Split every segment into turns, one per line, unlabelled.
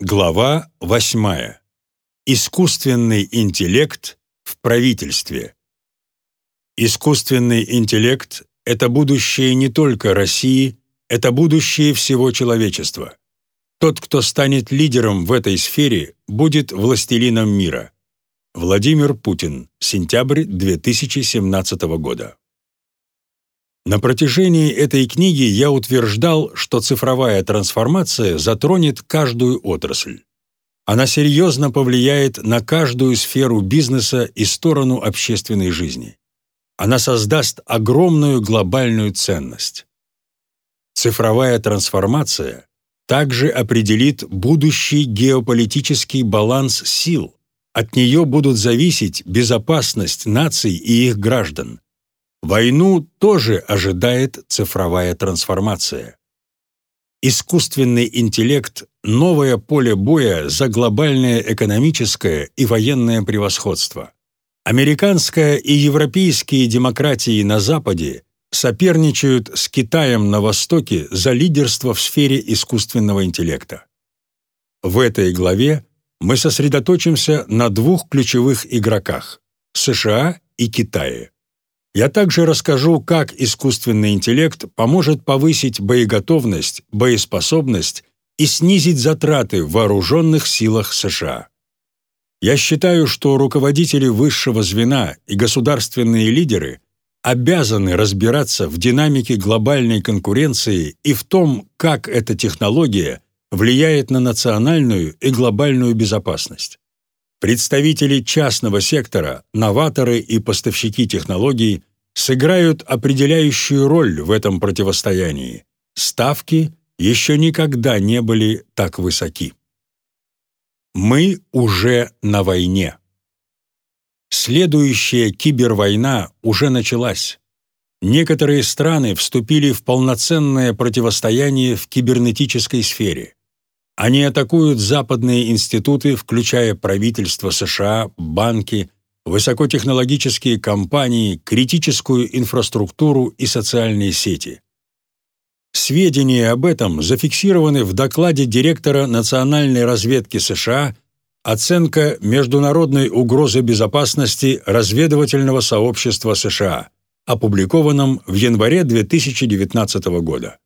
Глава 8. Искусственный интеллект в правительстве. Искусственный интеллект — это будущее не только России, это будущее всего человечества. Тот, кто станет лидером в этой сфере, будет властелином мира. Владимир Путин. Сентябрь 2017 года. На протяжении этой книги я утверждал, что цифровая трансформация затронет каждую отрасль. Она серьезно повлияет на каждую сферу бизнеса и сторону общественной жизни. Она создаст огромную глобальную ценность. Цифровая трансформация также определит будущий геополитический баланс сил. От нее будут зависеть безопасность наций и их граждан, Войну тоже ожидает цифровая трансформация. Искусственный интеллект – новое поле боя за глобальное экономическое и военное превосходство. Американская и европейские демократии на Западе соперничают с Китаем на Востоке за лидерство в сфере искусственного интеллекта. В этой главе мы сосредоточимся на двух ключевых игроках – США и Китае. Я также расскажу, как искусственный интеллект поможет повысить боеготовность, боеспособность и снизить затраты в вооруженных силах США. Я считаю, что руководители высшего звена и государственные лидеры обязаны разбираться в динамике глобальной конкуренции и в том, как эта технология влияет на национальную и глобальную безопасность. Представители частного сектора, новаторы и поставщики технологий сыграют определяющую роль в этом противостоянии. Ставки еще никогда не были так высоки. Мы уже на войне. Следующая кибервойна уже началась. Некоторые страны вступили в полноценное противостояние в кибернетической сфере. Они атакуют западные институты, включая правительство США, банки, высокотехнологические компании, критическую инфраструктуру и социальные сети. Сведения об этом зафиксированы в докладе директора национальной разведки США «Оценка международной угрозы безопасности разведывательного сообщества США», опубликованном в январе 2019 года.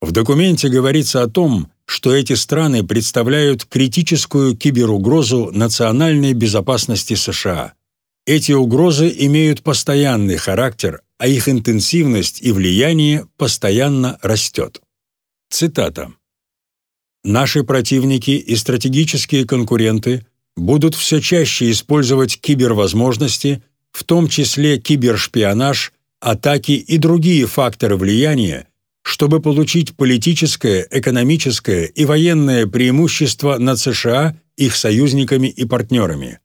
В документе говорится о том, что эти страны представляют критическую киберугрозу национальной безопасности США – эти угрозы имеют постоянный характер, а их интенсивность и влияние постоянно растет. Цитата. «Наши противники и стратегические конкуренты будут все чаще использовать кибервозможности, в том числе кибершпионаж, атаки и другие факторы влияния, чтобы получить политическое, экономическое и военное преимущество над США, их союзниками и партнерами.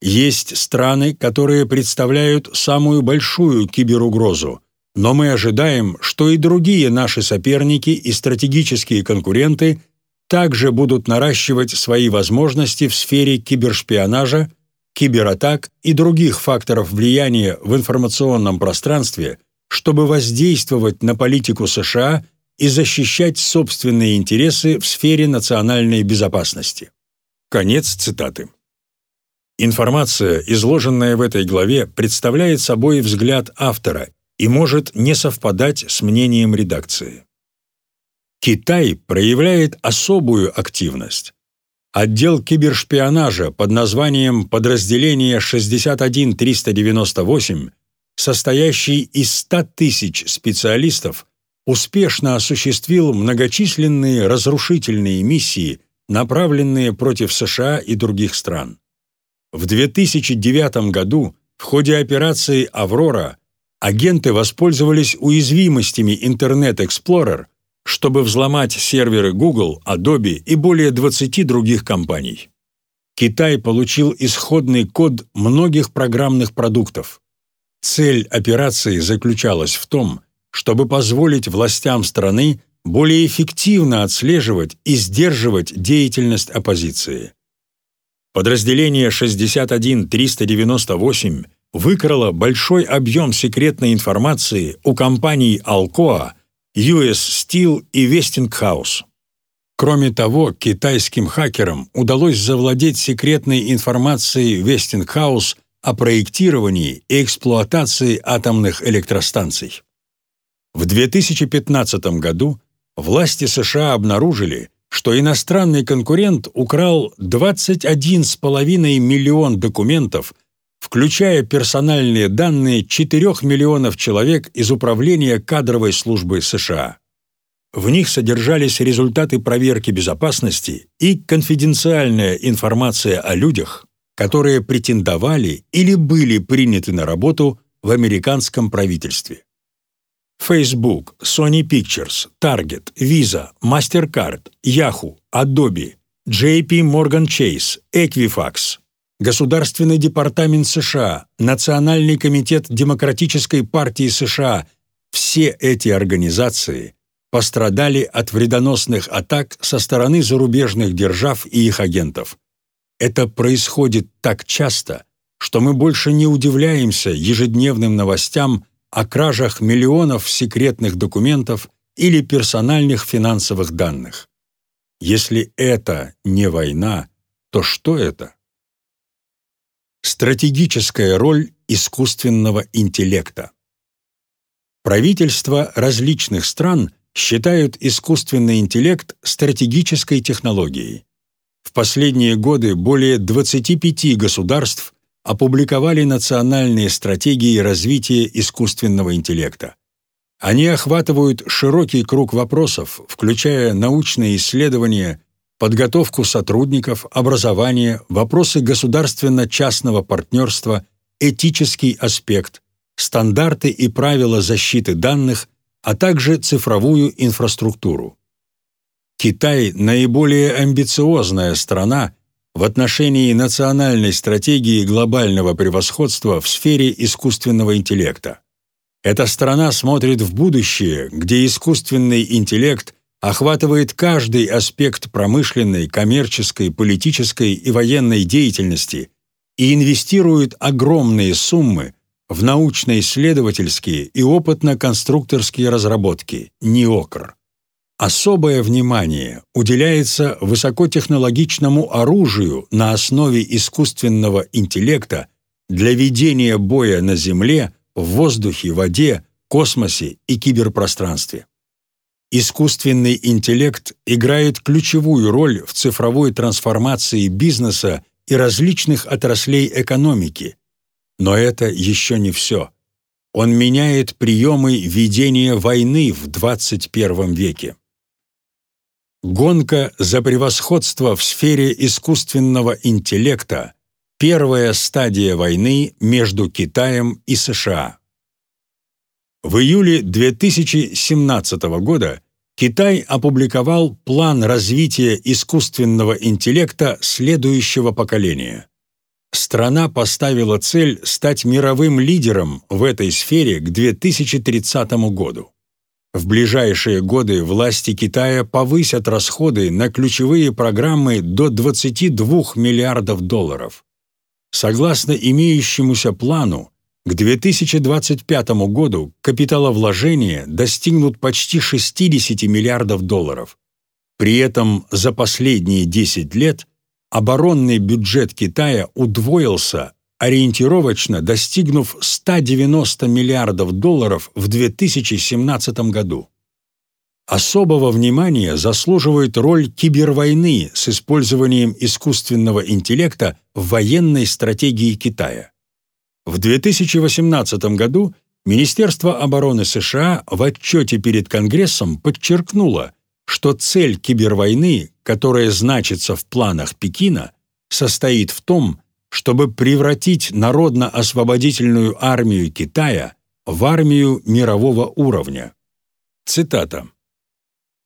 Есть страны, которые представляют самую большую киберугрозу, но мы ожидаем, что и другие наши соперники и стратегические конкуренты также будут наращивать свои возможности в сфере кибершпионажа, кибератак и других факторов влияния в информационном пространстве, чтобы воздействовать на политику США и защищать собственные интересы в сфере национальной безопасности. Конец цитаты. Информация, изложенная в этой главе, представляет собой взгляд автора и может не совпадать с мнением редакции. Китай проявляет особую активность. Отдел кибершпионажа под названием «Подразделение 61398», состоящий из 100 тысяч специалистов, успешно осуществил многочисленные разрушительные миссии, направленные против США и других стран. В 2009 году в ходе операции «Аврора» агенты воспользовались уязвимостями Internet Explorer, чтобы взломать серверы Google, Adobe и более 20 других компаний. Китай получил исходный код многих программных продуктов. Цель операции заключалась в том, чтобы позволить властям страны более эффективно отслеживать и сдерживать деятельность оппозиции. Подразделение 61398 выкрало большой объем секретной информации у компаний Alcoa, US Steel и Westinghouse. Кроме того, китайским хакерам удалось завладеть секретной информацией Westinghouse о проектировании и эксплуатации атомных электростанций. В 2015 году власти США обнаружили, что иностранный конкурент украл 21,5 миллион документов, включая персональные данные 4 миллионов человек из Управления кадровой службы США. В них содержались результаты проверки безопасности и конфиденциальная информация о людях, которые претендовали или были приняты на работу в американском правительстве. Facebook, Sony Pictures, Target, Visa, MasterCard, Yahoo, Adobe, JP Morgan Chase, Equifax, Государственный департамент США, Национальный комитет Демократической партии США – все эти организации пострадали от вредоносных атак со стороны зарубежных держав и их агентов. Это происходит так часто, что мы больше не удивляемся ежедневным новостям о кражах миллионов секретных документов или персональных финансовых данных. Если это не война, то что это? Стратегическая роль искусственного интеллекта. Правительства различных стран считают искусственный интеллект стратегической технологией. В последние годы более 25 государств опубликовали национальные стратегии развития искусственного интеллекта. Они охватывают широкий круг вопросов, включая научные исследования, подготовку сотрудников, образование, вопросы государственно-частного партнерства, этический аспект, стандарты и правила защиты данных, а также цифровую инфраструктуру. Китай – наиболее амбициозная страна в отношении национальной стратегии глобального превосходства в сфере искусственного интеллекта. Эта страна смотрит в будущее, где искусственный интеллект охватывает каждый аспект промышленной, коммерческой, политической и военной деятельности и инвестирует огромные суммы в научно-исследовательские и опытно-конструкторские разработки НИОКР. Особое внимание уделяется высокотехнологичному оружию на основе искусственного интеллекта для ведения боя на Земле, в воздухе, воде, космосе и киберпространстве. Искусственный интеллект играет ключевую роль в цифровой трансформации бизнеса и различных отраслей экономики, но это еще не все. Он меняет приемы ведения войны в 21 веке. Гонка за превосходство в сфере искусственного интеллекта – первая стадия войны между Китаем и США. В июле 2017 года Китай опубликовал план развития искусственного интеллекта следующего поколения страна поставила цель стать мировым лидером в этой сфере к 2030 году. В ближайшие годы власти Китая повысят расходы на ключевые программы до 22 миллиардов долларов. Согласно имеющемуся плану, к 2025 году капиталовложения достигнут почти 60 миллиардов долларов. При этом за последние 10 лет – оборонный бюджет Китая удвоился, ориентировочно достигнув 190 миллиардов долларов в 2017 году. Особого внимания заслуживает роль кибервойны с использованием искусственного интеллекта в военной стратегии Китая. В 2018 году Министерство обороны США в отчете перед Конгрессом подчеркнуло, что цель кибервойны, которая значится в планах Пекина, состоит в том, чтобы превратить Народно-освободительную армию Китая в армию мирового уровня. Цитата.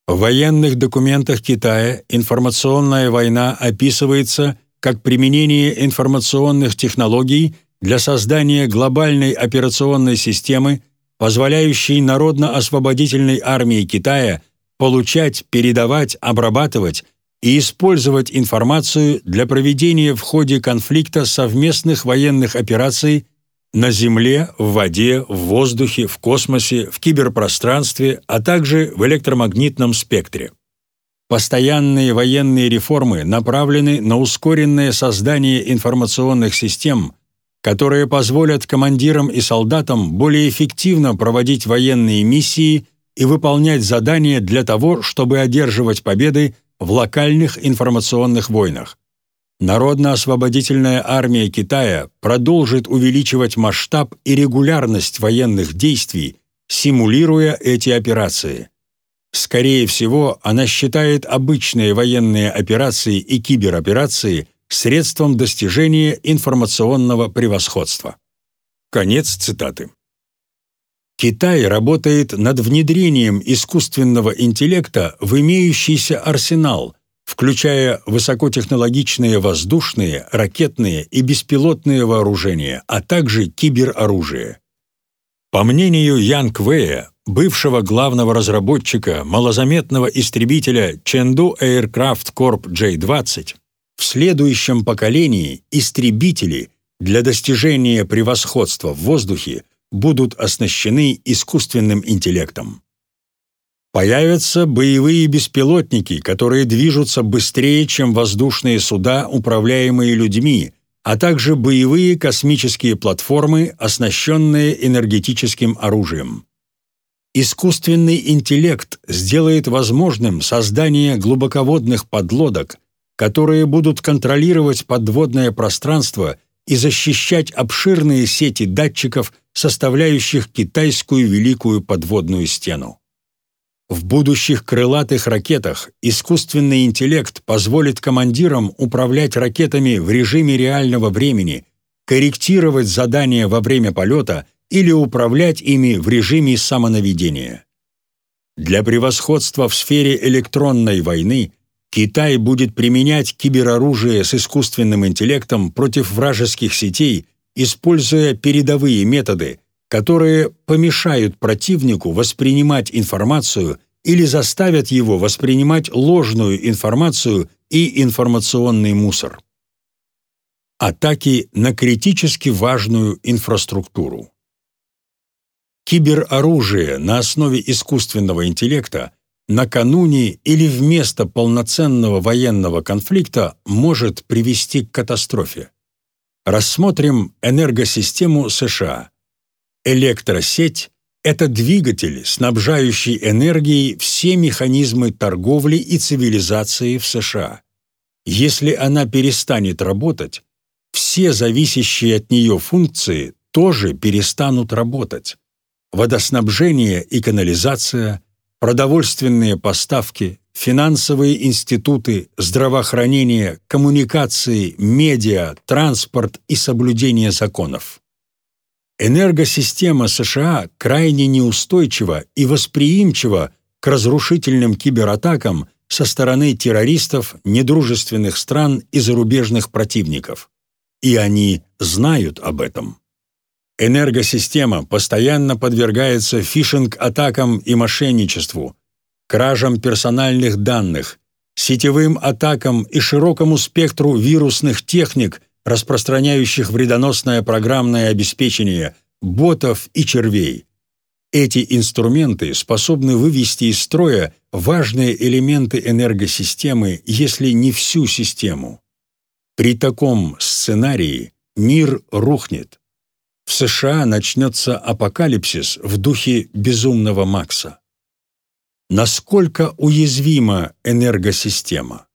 В военных документах Китая информационная война описывается как применение информационных технологий для создания глобальной операционной системы, позволяющей Народно-освободительной армии Китая получать, передавать, обрабатывать и использовать информацию для проведения в ходе конфликта совместных военных операций на Земле, в воде, в воздухе, в космосе, в киберпространстве, а также в электромагнитном спектре. Постоянные военные реформы направлены на ускоренное создание информационных систем, которые позволят командирам и солдатам более эффективно проводить военные миссии и выполнять задания для того, чтобы одерживать победы в локальных информационных войнах. Народно-освободительная армия Китая продолжит увеличивать масштаб и регулярность военных действий, симулируя эти операции. Скорее всего, она считает обычные военные операции и кибероперации средством достижения информационного превосходства. Конец цитаты. Китай работает над внедрением искусственного интеллекта в имеющийся арсенал, включая высокотехнологичные воздушные, ракетные и беспилотные вооружения, а также кибероружие. По мнению Ян Квея, бывшего главного разработчика малозаметного истребителя Chengdu Aircraft Corp J-20, в следующем поколении истребители для достижения превосходства в воздухе будут оснащены искусственным интеллектом. Появятся боевые беспилотники, которые движутся быстрее, чем воздушные суда, управляемые людьми, а также боевые космические платформы, оснащенные энергетическим оружием. Искусственный интеллект сделает возможным создание глубоководных подлодок, которые будут контролировать подводное пространство и защищать обширные сети датчиков, составляющих китайскую Великую подводную стену. В будущих крылатых ракетах искусственный интеллект позволит командирам управлять ракетами в режиме реального времени, корректировать задания во время полета или управлять ими в режиме самонаведения. Для превосходства в сфере электронной войны Китай будет применять кибероружие с искусственным интеллектом против вражеских сетей, используя передовые методы, которые помешают противнику воспринимать информацию или заставят его воспринимать ложную информацию и информационный мусор. Атаки на критически важную инфраструктуру. Кибероружие на основе искусственного интеллекта накануне или вместо полноценного военного конфликта может привести к катастрофе. Рассмотрим энергосистему США. Электросеть – это двигатель, снабжающий энергией все механизмы торговли и цивилизации в США. Если она перестанет работать, все зависящие от нее функции тоже перестанут работать. Водоснабжение и канализация, продовольственные поставки, финансовые институты, здравоохранение, коммуникации, медиа, транспорт и соблюдение законов. Энергосистема США крайне неустойчива и восприимчива к разрушительным кибератакам со стороны террористов, недружественных стран и зарубежных противников. И они знают об этом. Энергосистема постоянно подвергается фишинг-атакам и мошенничеству, кражам персональных данных, сетевым атакам и широкому спектру вирусных техник – распространяющих вредоносное программное обеспечение, ботов и червей. Эти инструменты способны вывести из строя важные элементы энергосистемы, если не всю систему. При таком сценарии мир рухнет. В США начнется апокалипсис в духе безумного Макса. Насколько уязвима энергосистема?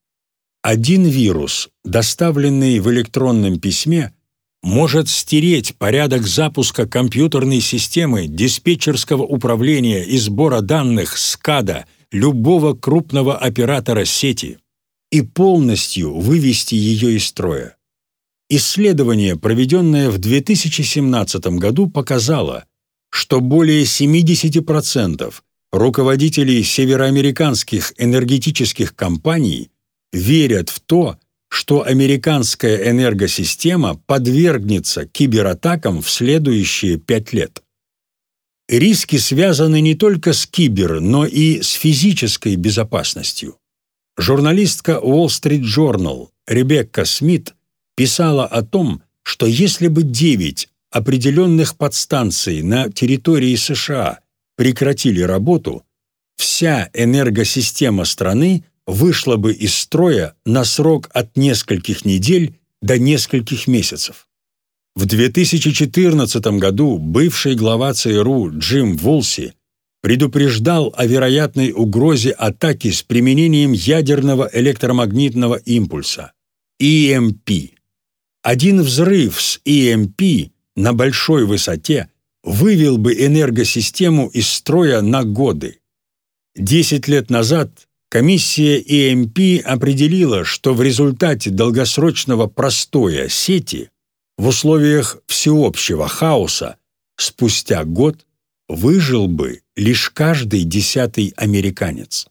Один вирус, доставленный в электронном письме, может стереть порядок запуска компьютерной системы диспетчерского управления и сбора данных СКАДа любого крупного оператора сети и полностью вывести ее из строя. Исследование, проведенное в 2017 году, показало, что более 70% руководителей североамериканских энергетических компаний – верят в то, что американская энергосистема подвергнется кибератакам в следующие пять лет. Риски связаны не только с кибер, но и с физической безопасностью. Журналистка Wall Street Journal Ребекка Смит писала о том, что если бы девять определенных подстанций на территории США прекратили работу, вся энергосистема страны вышла бы из строя на срок от нескольких недель до нескольких месяцев. В 2014 году бывший глава ЦРУ Джим Вулси предупреждал о вероятной угрозе атаки с применением ядерного электромагнитного импульса EMP. Один взрыв с EMP на большой высоте вывел бы энергосистему из строя на годы. Десять лет назад комиссия EMP определила, что в результате долгосрочного простоя сети в условиях всеобщего хаоса спустя год выжил бы лишь каждый десятый американец.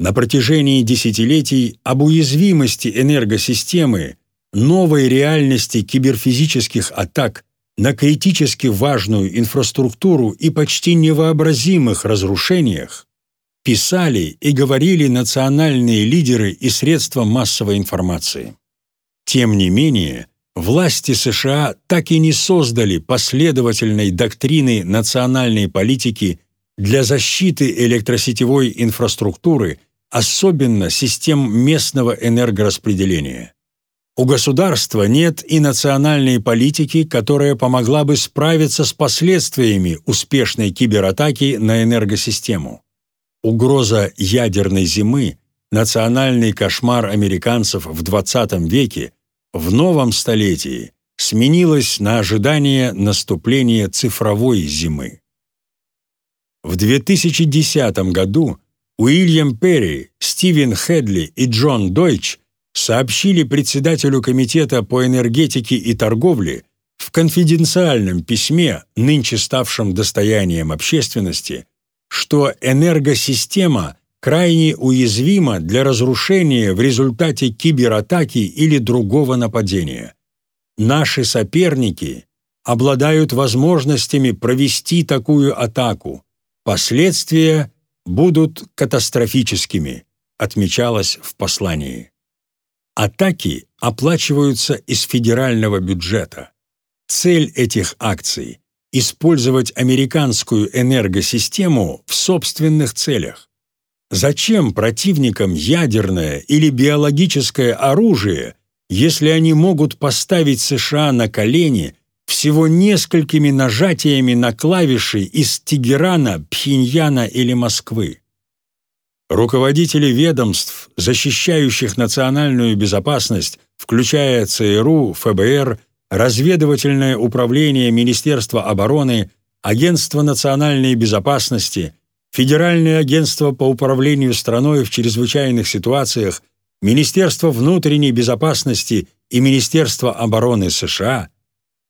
На протяжении десятилетий об уязвимости энергосистемы, новой реальности киберфизических атак на критически важную инфраструктуру и почти невообразимых разрушениях писали и говорили национальные лидеры и средства массовой информации. Тем не менее, власти США так и не создали последовательной доктрины национальной политики для защиты электросетевой инфраструктуры, особенно систем местного энергораспределения. У государства нет и национальной политики, которая помогла бы справиться с последствиями успешной кибератаки на энергосистему. Угроза ядерной зимы, национальный кошмар американцев в XX веке – в новом столетии сменилось на ожидание наступления цифровой зимы. В 2010 году Уильям Перри, Стивен Хедли и Джон Дойч сообщили председателю Комитета по энергетике и торговле в конфиденциальном письме, нынче ставшем достоянием общественности, что энергосистема крайне уязвима для разрушения в результате кибератаки или другого нападения. Наши соперники обладают возможностями провести такую атаку. Последствия будут катастрофическими, отмечалось в послании. Атаки оплачиваются из федерального бюджета. Цель этих акций – использовать американскую энергосистему в собственных целях. Зачем противникам ядерное или биологическое оружие, если они могут поставить США на колени всего несколькими нажатиями на клавиши из Тегерана, Пхеньяна или Москвы? Руководители ведомств, защищающих национальную безопасность, включая ЦРУ, ФБР, Разведывательное управление Министерства обороны, Агентство национальной безопасности – Федеральное агентство по управлению страной в чрезвычайных ситуациях, Министерство внутренней безопасности и Министерство обороны США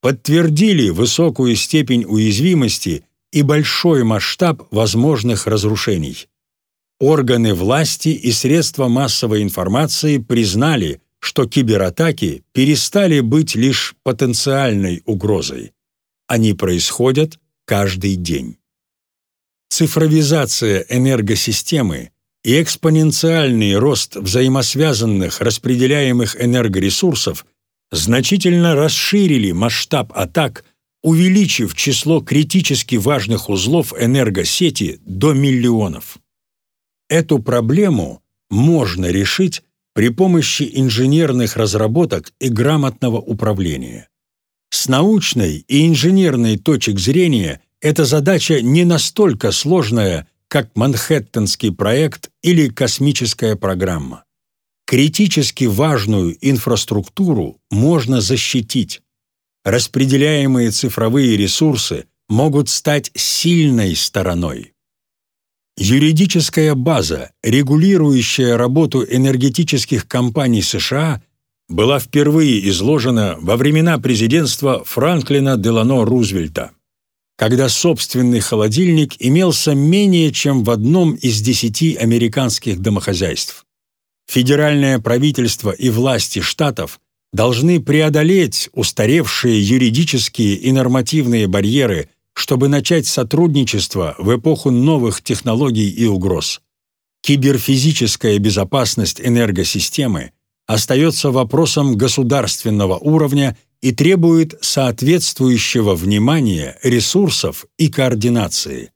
подтвердили высокую степень уязвимости и большой масштаб возможных разрушений. Органы власти и средства массовой информации признали, что кибератаки перестали быть лишь потенциальной угрозой. Они происходят каждый день. Цифровизация энергосистемы и экспоненциальный рост взаимосвязанных распределяемых энергоресурсов значительно расширили масштаб атак, увеличив число критически важных узлов энергосети до миллионов. Эту проблему можно решить при помощи инженерных разработок и грамотного управления. С научной и инженерной точек зрения эта задача не настолько сложная, как Манхэттенский проект или космическая программа. Критически важную инфраструктуру можно защитить. Распределяемые цифровые ресурсы могут стать сильной стороной. Юридическая база, регулирующая работу энергетических компаний США, была впервые изложена во времена президентства Франклина Делано Рузвельта когда собственный холодильник имелся менее чем в одном из десяти американских домохозяйств. Федеральное правительство и власти штатов должны преодолеть устаревшие юридические и нормативные барьеры, чтобы начать сотрудничество в эпоху новых технологий и угроз. Киберфизическая безопасность энергосистемы остается вопросом государственного уровня и требует соответствующего внимания, ресурсов и координации.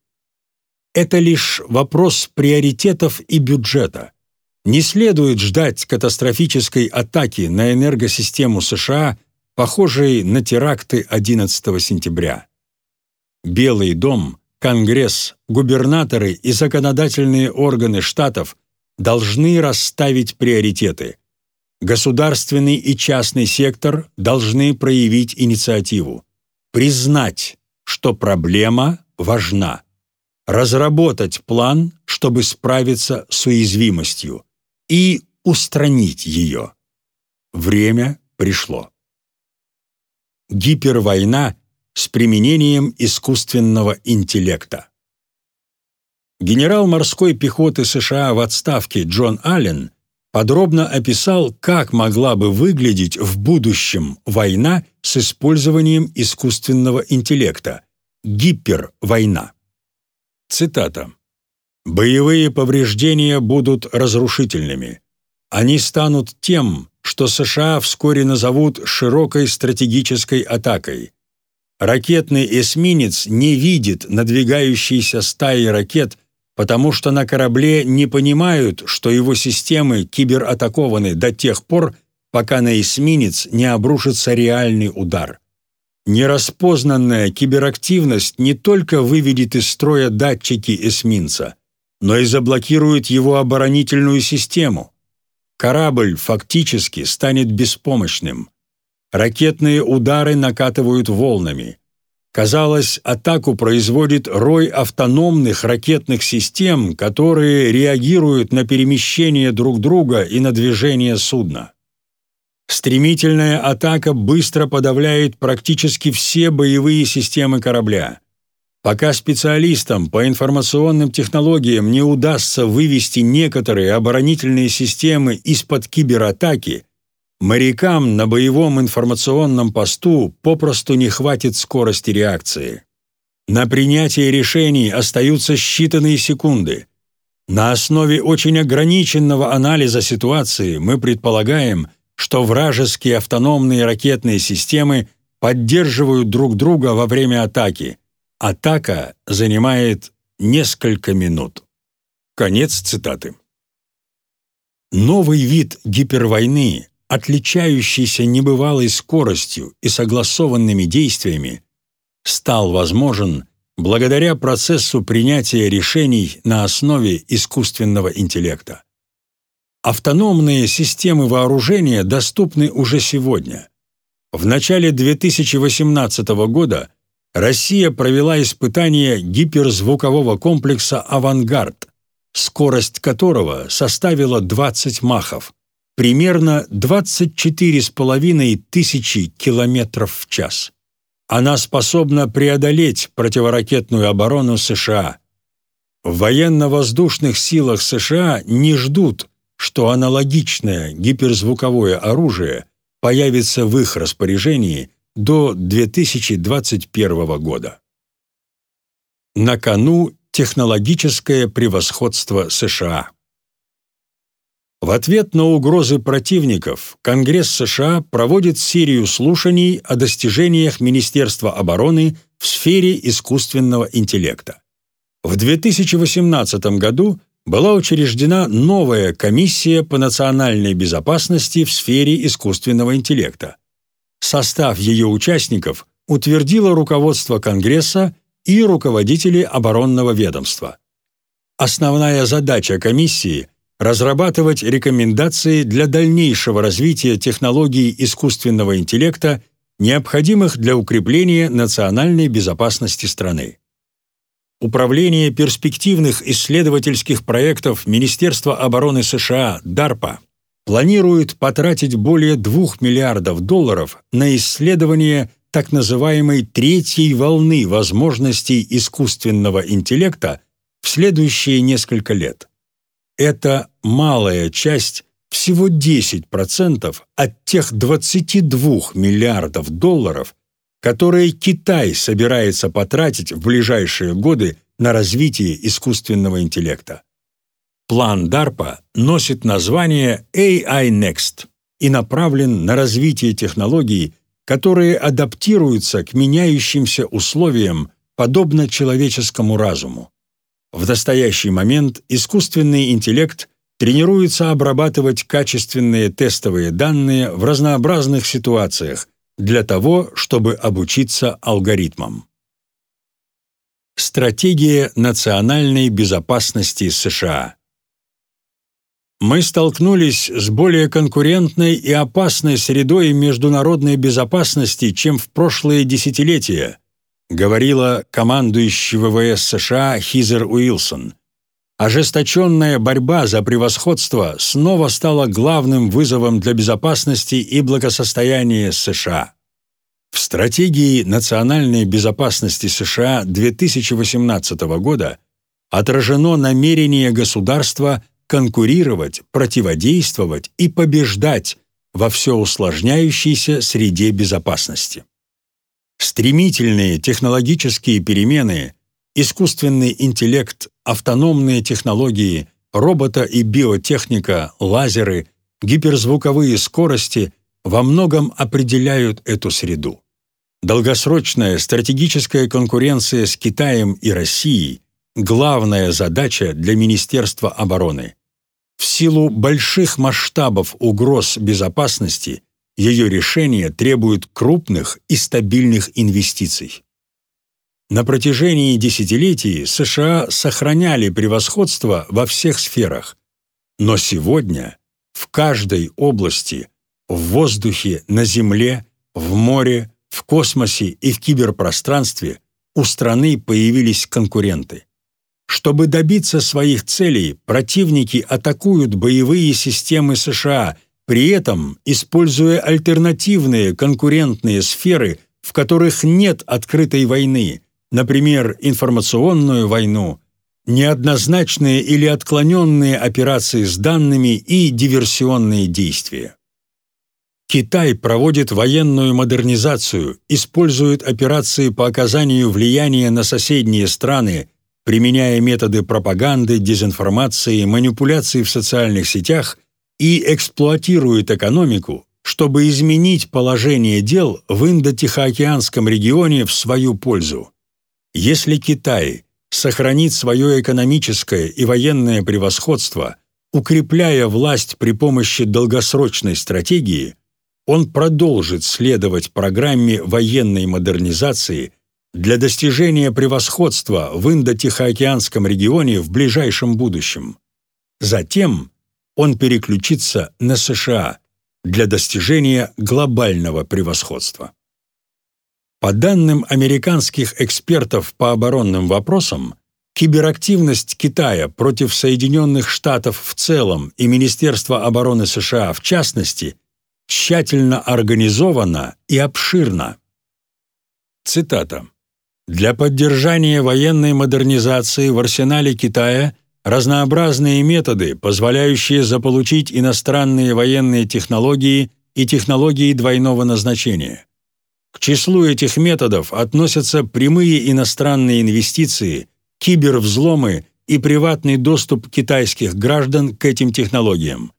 Это лишь вопрос приоритетов и бюджета. не следует ждать катастрофической атаки на энергосистему США, похожей на теракты 11 сентября. Белый дом, Конгресс, губернаторы и законодательные органы штатов должны расставить приоритеты. Государственный и частный сектор должны проявить инициативу, признать, что проблема важна, разработать план, чтобы справиться с уязвимостью, и устранить ее. Время пришло. Гипервойна с применением искусственного интеллекта. Генерал морской пехоты США в отставке Джон Аллен подробно описал, как могла бы выглядеть в будущем война с использованием искусственного интеллекта – гипервойна. Цитата. Боевые повреждения будут разрушительными. Они станут тем, что США вскоре назовут широкой стратегической атакой. Ракетный эсминец не видит надвигающейся стаи ракет, потому что на корабле не понимают, что его системы кибератакованы до тех пор, пока на эсминец не обрушится реальный удар. Нераспознанная киберактивность не только выведет из строя датчики эсминца, но и заблокирует его оборонительную систему. Корабль фактически станет беспомощным. Ракетные удары накатывают волнами. Казалось, атаку производит рой автономных ракетных систем, которые реагируют на перемещение друг друга и на движение судна. Стремительная атака быстро подавляет практически все боевые системы корабля. Пока специалистам по информационным технологиям не удастся вывести некоторые оборонительные системы из-под кибератаки, морякам на боевом информационном посту попросту не хватит скорости реакции. На принятие решений остаются считанные секунды. На основе очень ограниченного анализа ситуации мы предполагаем, что вражеские автономные ракетные системы поддерживают друг друга во время атаки – Атака занимает несколько минут. Конец цитаты. Новый вид гипервойны, отличающийся небывалой скоростью и согласованными действиями, стал возможен благодаря процессу принятия решений на основе искусственного интеллекта. Автономные системы вооружения доступны уже сегодня. В начале 2018 года Россия провела испытание гиперзвукового комплекса «Авангард», скорость которого составила 20 махов, примерно 24,5 тысячи километров в час. Она способна преодолеть противоракетную оборону США. В военно-воздушных силах США не ждут, что аналогичное гиперзвуковое оружие появится в их распоряжении – до 2021 года. На кону технологическое превосходство США. В ответ на угрозы противников Конгресс США проводит серию слушаний о достижениях Министерства обороны в сфере искусственного интеллекта. В 2018 году была учреждена новая комиссия по национальной безопасности в сфере искусственного интеллекта. Состав ее участников утвердило руководство Конгресса и руководители оборонного ведомства. Основная задача комиссии – разрабатывать рекомендации для дальнейшего развития технологий искусственного интеллекта, необходимых для укрепления национальной безопасности страны. Управление перспективных исследовательских проектов Министерства обороны США DARPA планирует потратить более 2 миллиардов долларов на исследование так называемой третьей волны возможностей искусственного интеллекта в следующие несколько лет. Это малая часть, всего 10% от тех 22 миллиардов долларов, которые Китай собирается потратить в ближайшие годы на развитие искусственного интеллекта. План DARPA носит название AI Next и направлен на развитие технологий, которые адаптируются к меняющимся условиям, подобно человеческому разуму. В настоящий момент искусственный интеллект тренируется обрабатывать качественные тестовые данные в разнообразных ситуациях для того, чтобы обучиться алгоритмам. Стратегия национальной безопасности США мы столкнулись с более конкурентной и опасной средой международной безопасности, чем в прошлые десятилетия, говорила командующий ВВС США Хизер Уилсон. Ожесточенная борьба за превосходство снова стала главным вызовом для безопасности и благосостояния США. В стратегии национальной безопасности США 2018 года отражено намерение государства конкурировать, противодействовать и побеждать во все усложняющейся среде безопасности. Стремительные технологические перемены, искусственный интеллект, автономные технологии, робота и биотехника, лазеры, гиперзвуковые скорости во многом определяют эту среду. Долгосрочная стратегическая конкуренция с Китаем и Россией – главная задача для Министерства обороны. В силу больших масштабов угроз безопасности ее решение требует крупных и стабильных инвестиций. На протяжении десятилетий США сохраняли превосходство во всех сферах, но сегодня в каждой области в воздухе, на земле, в море, в космосе и в киберпространстве у страны появились конкуренты. Чтобы добиться своих целей, противники атакуют боевые системы США, при этом используя альтернативные конкурентные сферы, в которых нет открытой войны, например, информационную войну, неоднозначные или отклоненные операции с данными и диверсионные действия. Китай проводит военную модернизацию, использует операции по оказанию влияния на соседние страны, применяя методы пропаганды, дезинформации, манипуляции в социальных сетях и эксплуатирует экономику, чтобы изменить положение дел в Индо-Тихоокеанском регионе в свою пользу. Если Китай сохранит свое экономическое и военное превосходство, укрепляя власть при помощи долгосрочной стратегии, он продолжит следовать программе военной модернизации – для достижения превосходства в Индо-Тихоокеанском регионе в ближайшем будущем. Затем он переключится на США для достижения глобального превосходства. По данным американских экспертов по оборонным вопросам, киберактивность Китая против Соединенных Штатов в целом и Министерства обороны США в частности тщательно организована и обширна. Цитата. Для поддержания военной модернизации в арсенале Китая разнообразные методы, позволяющие заполучить иностранные военные технологии и технологии двойного назначения. К числу этих методов относятся прямые иностранные инвестиции, кибервзломы и приватный доступ китайских граждан к этим технологиям.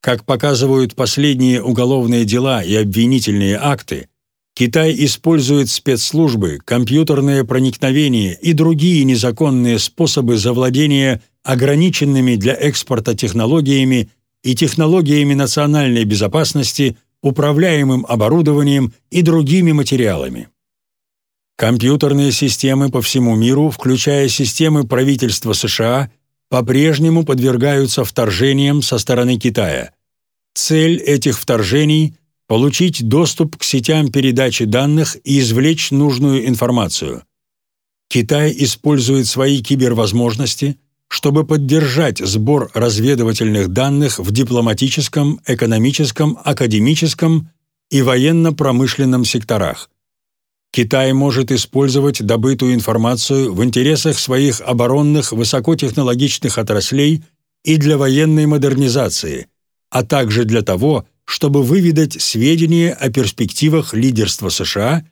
Как показывают последние уголовные дела и обвинительные акты, Китай использует спецслужбы, компьютерное проникновение и другие незаконные способы завладения ограниченными для экспорта технологиями и технологиями национальной безопасности, управляемым оборудованием и другими материалами. Компьютерные системы по всему миру, включая системы правительства США, по-прежнему подвергаются вторжениям со стороны Китая. Цель этих вторжений – получить доступ к сетям передачи данных и извлечь нужную информацию. Китай использует свои кибервозможности, чтобы поддержать сбор разведывательных данных в дипломатическом, экономическом, академическом и военно-промышленном секторах. Китай может использовать добытую информацию в интересах своих оборонных высокотехнологичных отраслей и для военной модернизации, а также для того, чтобы выведать сведения о перспективах лидерства США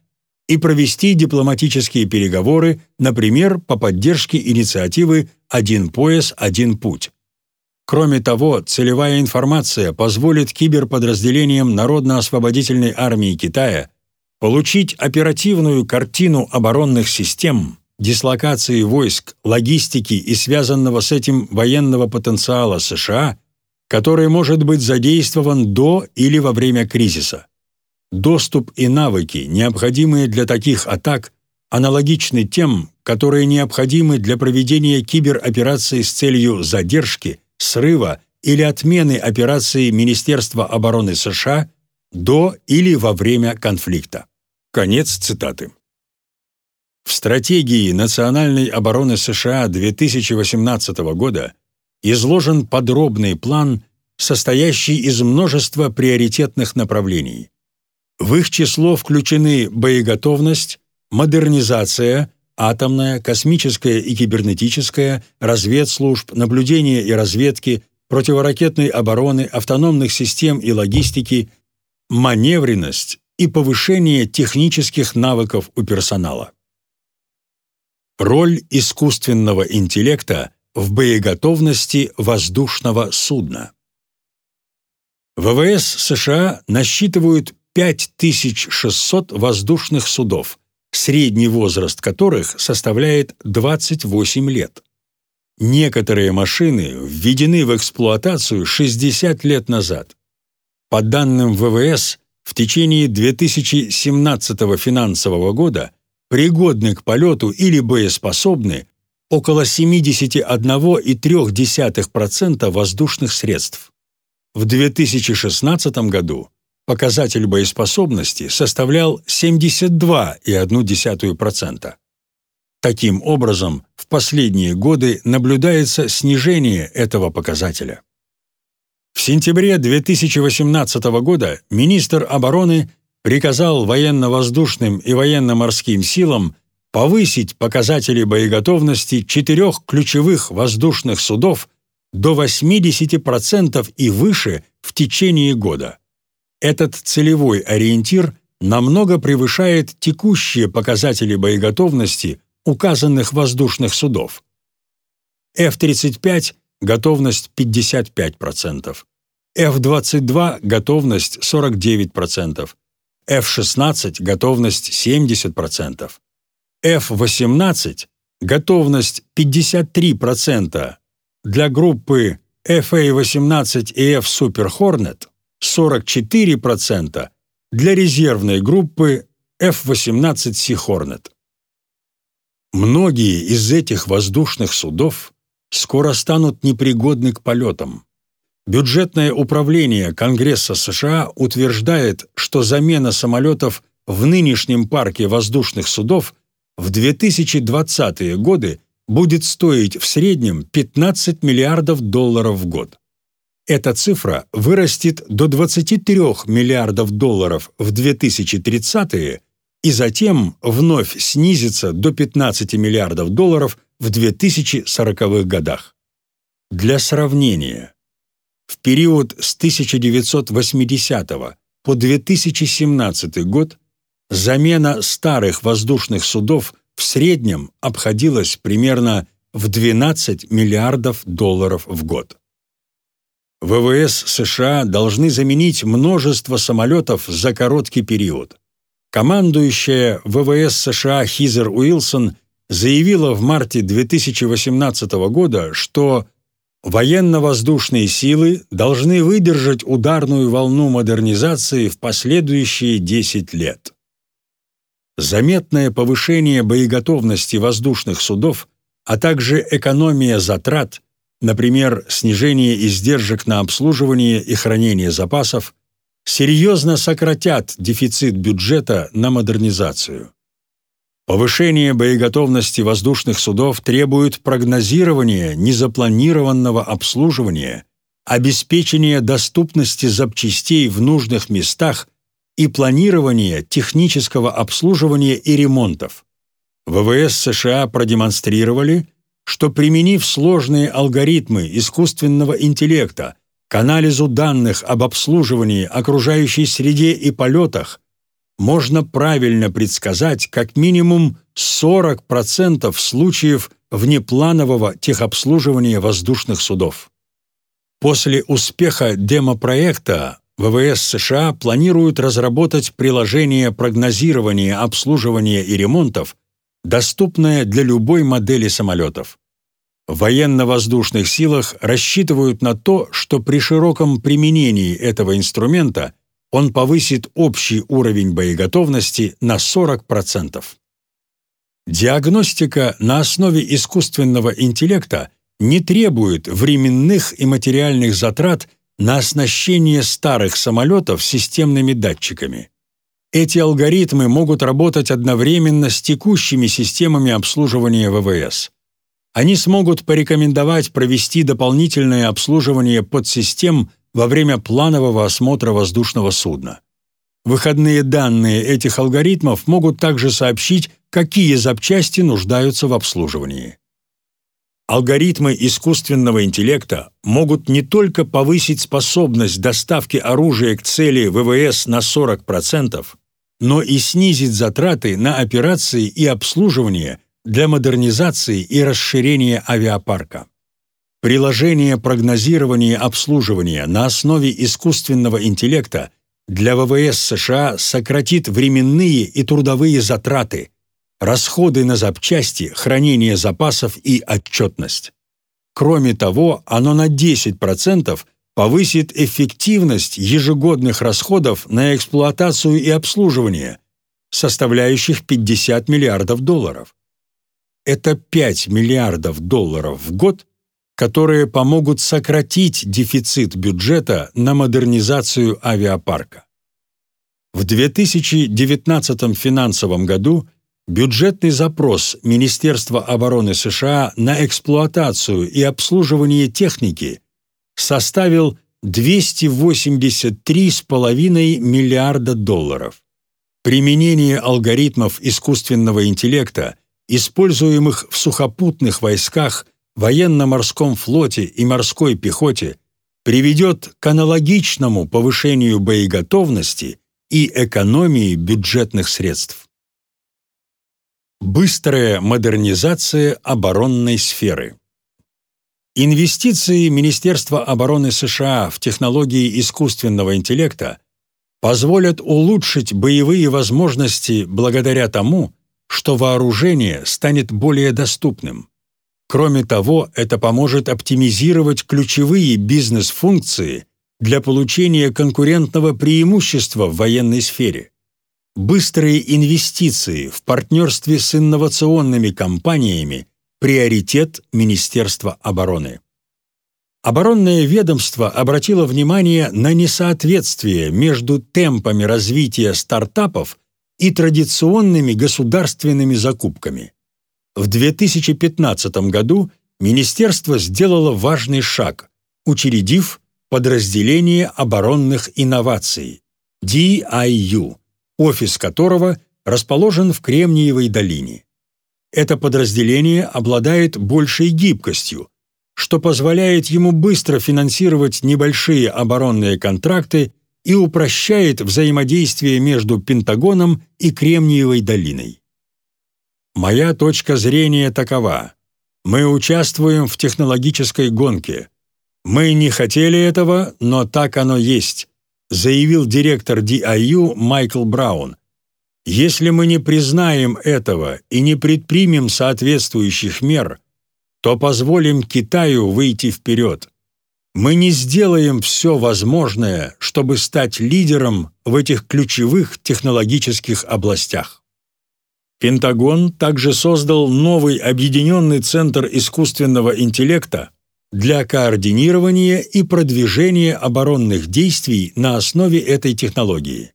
и провести дипломатические переговоры, например, по поддержке инициативы «Один пояс, один путь». Кроме того, целевая информация позволит киберподразделениям Народно-освободительной армии Китая получить оперативную картину оборонных систем, дислокации войск, логистики и связанного с этим военного потенциала США – который может быть задействован до или во время кризиса. Доступ и навыки, необходимые для таких атак, аналогичны тем, которые необходимы для проведения кибероперации с целью задержки, срыва или отмены операции Министерства обороны США до или во время конфликта. Конец цитаты. В стратегии национальной обороны США 2018 года изложен подробный план, состоящий из множества приоритетных направлений. В их число включены боеготовность, модернизация, атомная, космическая и кибернетическая, разведслужб, наблюдения и разведки, противоракетной обороны, автономных систем и логистики, маневренность и повышение технических навыков у персонала. Роль искусственного интеллекта в боеготовности воздушного судна. ВВС США насчитывают 5600 воздушных судов, средний возраст которых составляет 28 лет. Некоторые машины введены в эксплуатацию 60 лет назад. По данным ВВС, в течение 2017 финансового года пригодны к полету или боеспособны около 71,3% воздушных средств. В 2016 году показатель боеспособности составлял 72,1%. Таким образом, в последние годы наблюдается снижение этого показателя. В сентябре 2018 года министр обороны приказал военно-воздушным и военно-морским силам повысить показатели боеготовности четырех ключевых воздушных судов до 80% и выше в течение года. Этот целевой ориентир намного превышает текущие показатели боеготовности указанных воздушных судов. F-35 – готовность 55%, F-22 – готовность 49%, F-16 – готовность 70%, F-18 – готовность 53%, для группы FA-18 и F-Super Hornet 44%, для резервной группы F-18 Sea Hornet. Многие из этих воздушных судов скоро станут непригодны к полетам. Бюджетное управление Конгресса США утверждает, что замена самолетов в нынешнем парке воздушных судов в 2020-е годы будет стоить в среднем 15 миллиардов долларов в год. Эта цифра вырастет до 23 миллиардов долларов в 2030-е и затем вновь снизится до 15 миллиардов долларов в 2040-х годах. Для сравнения, в период с 1980 по 2017 год замена старых воздушных судов в среднем обходилась примерно в 12 миллиардов долларов в год. ВВС США должны заменить множество самолетов за короткий период. Командующая ВВС США Хизер Уилсон заявила в марте 2018 года, что военно-воздушные силы должны выдержать ударную волну модернизации в последующие 10 лет. Заметное повышение боеготовности воздушных судов, а также экономия затрат, например, снижение издержек на обслуживание и хранение запасов, серьезно сократят дефицит бюджета на модернизацию. Повышение боеготовности воздушных судов требует прогнозирования незапланированного обслуживания, обеспечения доступности запчастей в нужных местах и планирования технического обслуживания и ремонтов. ВВС США продемонстрировали, что применив сложные алгоритмы искусственного интеллекта к анализу данных об обслуживании, окружающей среде и полетах, можно правильно предсказать как минимум 40% случаев внепланового техобслуживания воздушных судов. После успеха демопроекта ВВС США планируют разработать приложение прогнозирования, обслуживания и ремонтов, доступное для любой модели самолетов. В военно-воздушных силах рассчитывают на то, что при широком применении этого инструмента он повысит общий уровень боеготовности на 40%. Диагностика на основе искусственного интеллекта не требует временных и материальных затрат на оснащение старых самолетов системными датчиками. Эти алгоритмы могут работать одновременно с текущими системами обслуживания ВВС. Они смогут порекомендовать провести дополнительное обслуживание подсистем во время планового осмотра воздушного судна. Выходные данные этих алгоритмов могут также сообщить, какие запчасти нуждаются в обслуживании. Алгоритмы искусственного интеллекта могут не только повысить способность доставки оружия к цели ВВС на 40%, но и снизить затраты на операции и обслуживание для модернизации и расширения авиапарка. Приложение прогнозирования обслуживания на основе искусственного интеллекта для ВВС США сократит временные и трудовые затраты, расходы на запчасти, хранение запасов и отчетность. Кроме того, оно на 10% повысит эффективность ежегодных расходов на эксплуатацию и обслуживание, составляющих 50 миллиардов долларов. Это 5 миллиардов долларов в год, которые помогут сократить дефицит бюджета на модернизацию авиапарка. В 2019 финансовом году бюджетный запрос Министерства обороны США на эксплуатацию и обслуживание техники составил 283,5 миллиарда долларов. Применение алгоритмов искусственного интеллекта, используемых в сухопутных войсках, военно-морском флоте и морской пехоте, приведет к аналогичному повышению боеготовности и экономии бюджетных средств. Быстрая модернизация оборонной сферы. Инвестиции Министерства обороны США в технологии искусственного интеллекта позволят улучшить боевые возможности благодаря тому, что вооружение станет более доступным. Кроме того, это поможет оптимизировать ключевые бизнес-функции для получения конкурентного преимущества в военной сфере быстрые инвестиции в партнерстве с инновационными компаниями – приоритет Министерства обороны. Оборонное ведомство обратило внимание на несоответствие между темпами развития стартапов и традиционными государственными закупками. В 2015 году министерство сделало важный шаг, учредив подразделение оборонных инноваций – DIU – офис которого расположен в Кремниевой долине. Это подразделение обладает большей гибкостью, что позволяет ему быстро финансировать небольшие оборонные контракты и упрощает взаимодействие между Пентагоном и Кремниевой долиной. Моя точка зрения такова. Мы участвуем в технологической гонке. Мы не хотели этого, но так оно есть заявил директор DIU Майкл Браун. Если мы не признаем этого и не предпримем соответствующих мер, то позволим Китаю выйти вперед. Мы не сделаем все возможное, чтобы стать лидером в этих ключевых технологических областях. Пентагон также создал новый объединенный центр искусственного интеллекта, для координирования и продвижения оборонных действий на основе этой технологии.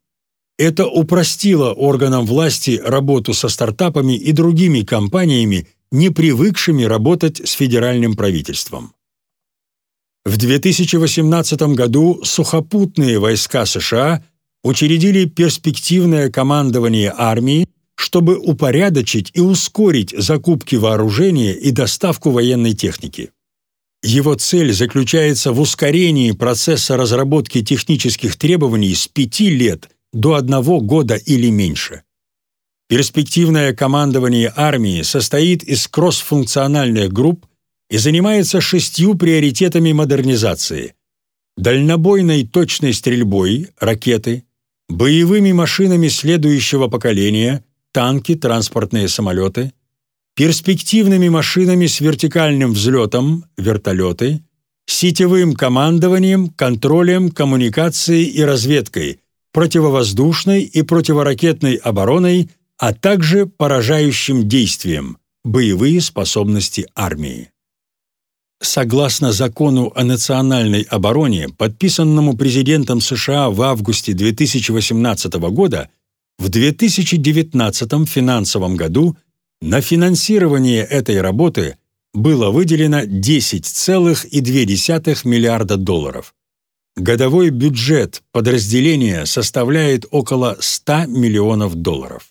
Это упростило органам власти работу со стартапами и другими компаниями, не привыкшими работать с федеральным правительством. В 2018 году сухопутные войска США учредили перспективное командование армии, чтобы упорядочить и ускорить закупки вооружения и доставку военной техники. Его цель заключается в ускорении процесса разработки технических требований с пяти лет до одного года или меньше. Перспективное командование армии состоит из кроссфункциональных групп и занимается шестью приоритетами модернизации – дальнобойной точной стрельбой, ракеты, боевыми машинами следующего поколения, танки, транспортные самолеты – перспективными машинами с вертикальным взлетом, вертолеты, сетевым командованием, контролем, коммуникацией и разведкой, противовоздушной и противоракетной обороной, а также поражающим действием, боевые способности армии. Согласно закону о национальной обороне, подписанному президентом США в августе 2018 года, в 2019 финансовом году на финансирование этой работы было выделено 10,2 миллиарда долларов. Годовой бюджет подразделения составляет около 100 миллионов долларов.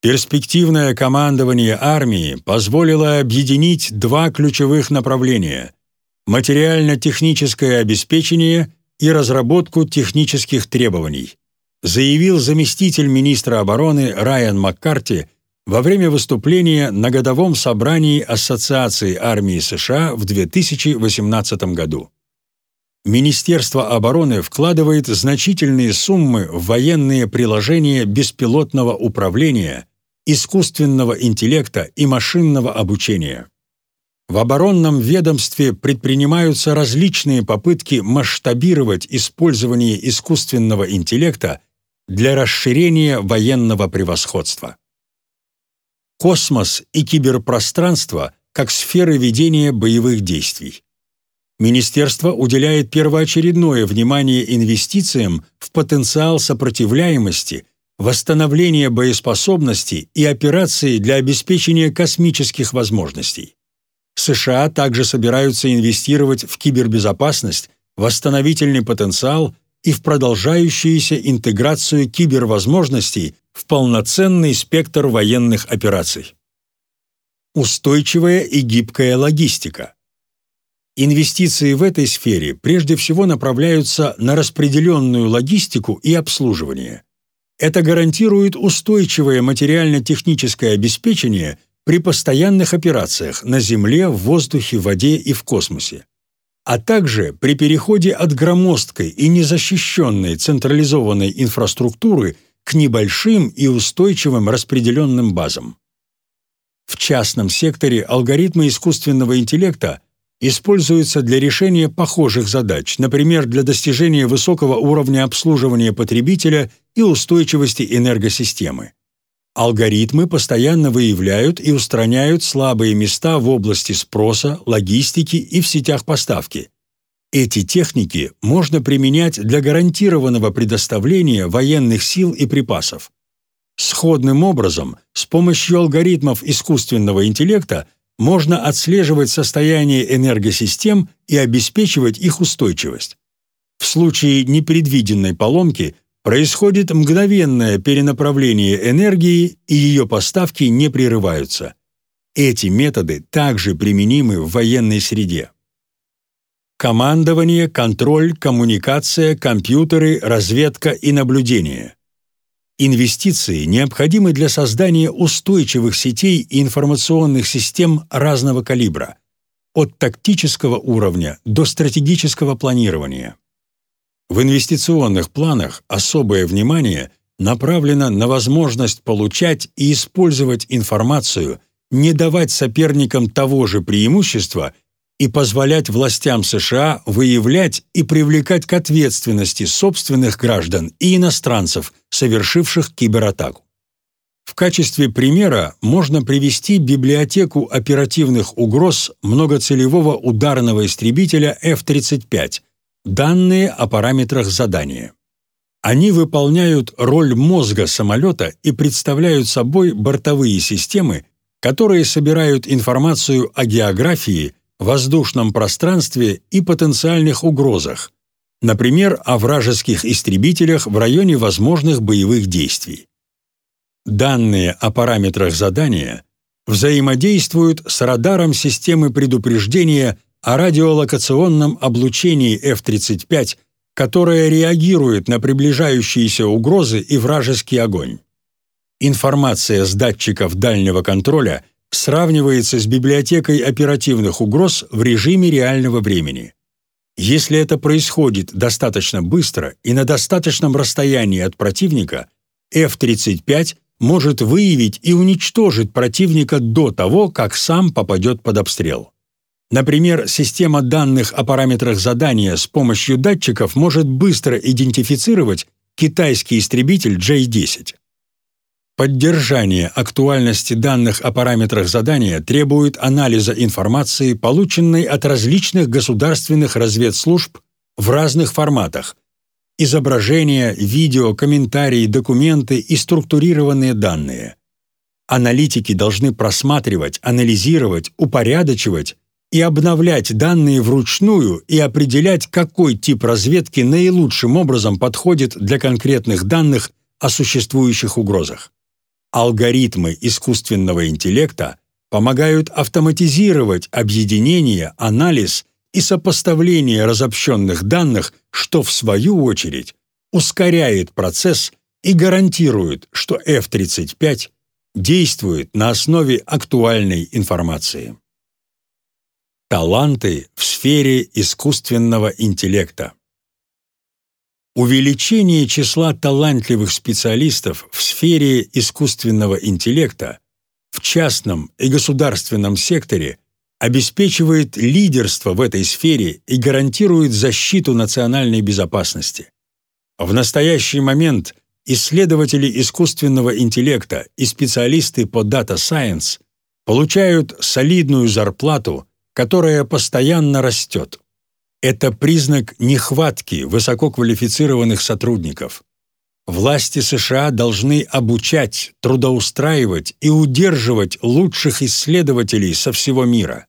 Перспективное командование армии позволило объединить два ключевых направления – материально-техническое обеспечение и разработку технических требований, заявил заместитель министра обороны Райан Маккарти во время выступления на годовом собрании Ассоциации армии США в 2018 году. Министерство обороны вкладывает значительные суммы в военные приложения беспилотного управления – искусственного интеллекта и машинного обучения. В оборонном ведомстве предпринимаются различные попытки масштабировать использование искусственного интеллекта для расширения военного превосходства. Космос и киберпространство как сферы ведения боевых действий. Министерство уделяет первоочередное внимание инвестициям в потенциал сопротивляемости восстановление боеспособности и операции для обеспечения космических возможностей. США также собираются инвестировать в кибербезопасность, восстановительный потенциал и в продолжающуюся интеграцию кибервозможностей в полноценный спектр военных операций. Устойчивая и гибкая логистика. Инвестиции в этой сфере прежде всего направляются на распределенную логистику и обслуживание – это гарантирует устойчивое материально-техническое обеспечение при постоянных операциях на Земле, в воздухе, в воде и в космосе, а также при переходе от громоздкой и незащищенной централизованной инфраструктуры к небольшим и устойчивым распределенным базам. В частном секторе алгоритмы искусственного интеллекта используются для решения похожих задач, например, для достижения высокого уровня обслуживания потребителя и устойчивости энергосистемы. Алгоритмы постоянно выявляют и устраняют слабые места в области спроса, логистики и в сетях поставки. Эти техники можно применять для гарантированного предоставления военных сил и припасов. Сходным образом, с помощью алгоритмов искусственного интеллекта можно отслеживать состояние энергосистем и обеспечивать их устойчивость. В случае непредвиденной поломки происходит мгновенное перенаправление энергии и ее поставки не прерываются. Эти методы также применимы в военной среде. Командование, контроль, коммуникация, компьютеры, разведка и наблюдение – Инвестиции необходимы для создания устойчивых сетей и информационных систем разного калибра, от тактического уровня до стратегического планирования. В инвестиционных планах особое внимание направлено на возможность получать и использовать информацию, не давать соперникам того же преимущества и позволять властям США выявлять и привлекать к ответственности собственных граждан и иностранцев, совершивших кибератаку. В качестве примера можно привести библиотеку оперативных угроз многоцелевого ударного истребителя F-35, данные о параметрах задания. Они выполняют роль мозга самолета и представляют собой бортовые системы, которые собирают информацию о географии, воздушном пространстве и потенциальных угрозах, например, о вражеских истребителях в районе возможных боевых действий. Данные о параметрах задания взаимодействуют с радаром системы предупреждения о радиолокационном облучении F-35, которая реагирует на приближающиеся угрозы и вражеский огонь. Информация с датчиков дальнего контроля сравнивается с библиотекой оперативных угроз в режиме реального времени. Если это происходит достаточно быстро и на достаточном расстоянии от противника, F-35 может выявить и уничтожить противника до того, как сам попадет под обстрел. Например, система данных о параметрах задания с помощью датчиков может быстро идентифицировать китайский истребитель J-10. Поддержание актуальности данных о параметрах задания требует анализа информации, полученной от различных государственных разведслужб в разных форматах – изображения, видео, комментарии, документы и структурированные данные. Аналитики должны просматривать, анализировать, упорядочивать и обновлять данные вручную и определять, какой тип разведки наилучшим образом подходит для конкретных данных о существующих угрозах. Алгоритмы искусственного интеллекта помогают автоматизировать объединение, анализ и сопоставление разобщенных данных, что, в свою очередь, ускоряет процесс и гарантирует, что F-35 действует на основе актуальной информации. Таланты в сфере искусственного интеллекта. Увеличение числа талантливых специалистов в сфере искусственного интеллекта в частном и государственном секторе обеспечивает лидерство в этой сфере и гарантирует защиту национальной безопасности. В настоящий момент исследователи искусственного интеллекта и специалисты по Data Science получают солидную зарплату – которая постоянно растет. Это признак нехватки высококвалифицированных сотрудников. Власти США должны обучать, трудоустраивать и удерживать лучших исследователей со всего мира.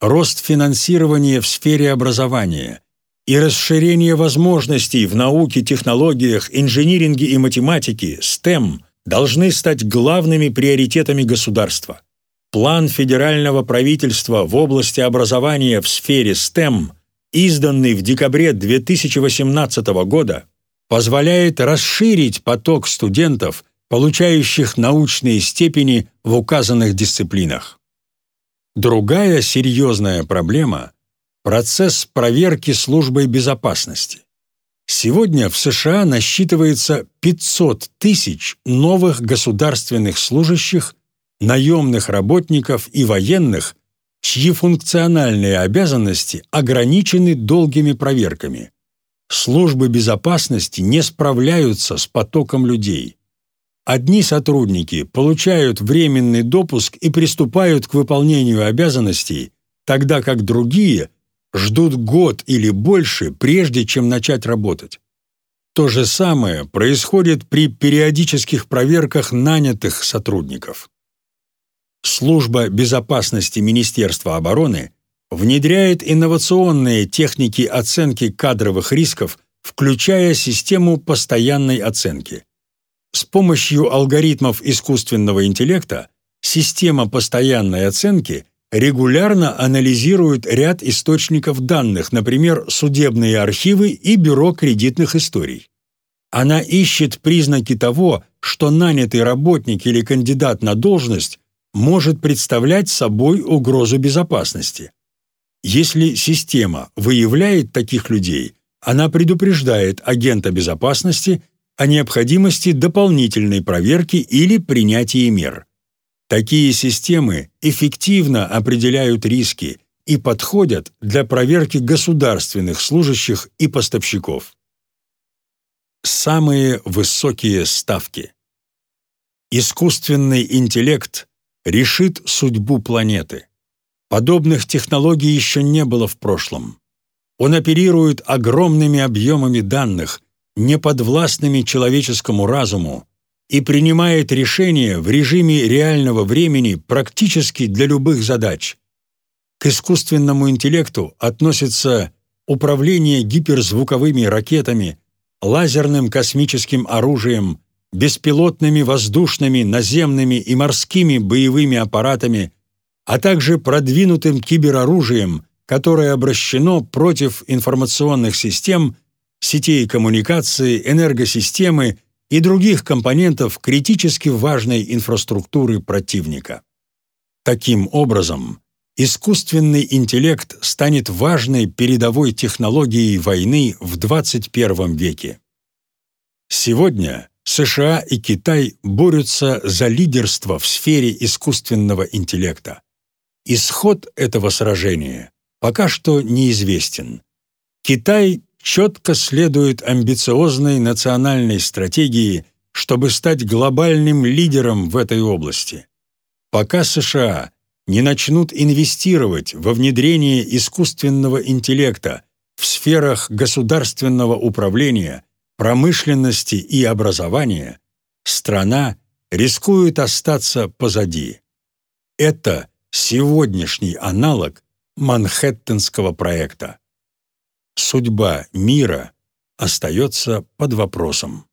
Рост финансирования в сфере образования и расширение возможностей в науке, технологиях, инжиниринге и математике, STEM, должны стать главными приоритетами государства. План федерального правительства в области образования в сфере STEM, изданный в декабре 2018 года, позволяет расширить поток студентов, получающих научные степени в указанных дисциплинах. Другая серьезная проблема – процесс проверки службой безопасности. Сегодня в США насчитывается 500 тысяч новых государственных служащих наемных работников и военных, чьи функциональные обязанности ограничены долгими проверками. Службы безопасности не справляются с потоком людей. Одни сотрудники получают временный допуск и приступают к выполнению обязанностей, тогда как другие ждут год или больше, прежде чем начать работать. То же самое происходит при периодических проверках нанятых сотрудников. Служба безопасности Министерства обороны внедряет инновационные техники оценки кадровых рисков, включая систему постоянной оценки. С помощью алгоритмов искусственного интеллекта система постоянной оценки регулярно анализирует ряд источников данных, например, судебные архивы и бюро кредитных историй. Она ищет признаки того, что нанятый работник или кандидат на должность может представлять собой угрозу безопасности. Если система выявляет таких людей, она предупреждает агента безопасности о необходимости дополнительной проверки или принятия мер. Такие системы эффективно определяют риски и подходят для проверки государственных служащих и поставщиков. Самые высокие ставки. Искусственный интеллект решит судьбу планеты. Подобных технологий еще не было в прошлом. Он оперирует огромными объемами данных, неподвластными человеческому разуму, и принимает решения в режиме реального времени практически для любых задач. К искусственному интеллекту относятся управление гиперзвуковыми ракетами, лазерным космическим оружием, беспилотными воздушными, наземными и морскими боевыми аппаратами, а также продвинутым кибероружием, которое обращено против информационных систем, сетей коммуникации, энергосистемы и других компонентов критически важной инфраструктуры противника. Таким образом, искусственный интеллект станет важной передовой технологией войны в 21 веке. Сегодня США и Китай борются за лидерство в сфере искусственного интеллекта. Исход этого сражения пока что неизвестен. Китай четко следует амбициозной национальной стратегии, чтобы стать глобальным лидером в этой области. Пока США не начнут инвестировать во внедрение искусственного интеллекта в сферах государственного управления, промышленности и образования, страна рискует остаться позади. Это сегодняшний аналог Манхэттенского проекта. Судьба мира остается под вопросом.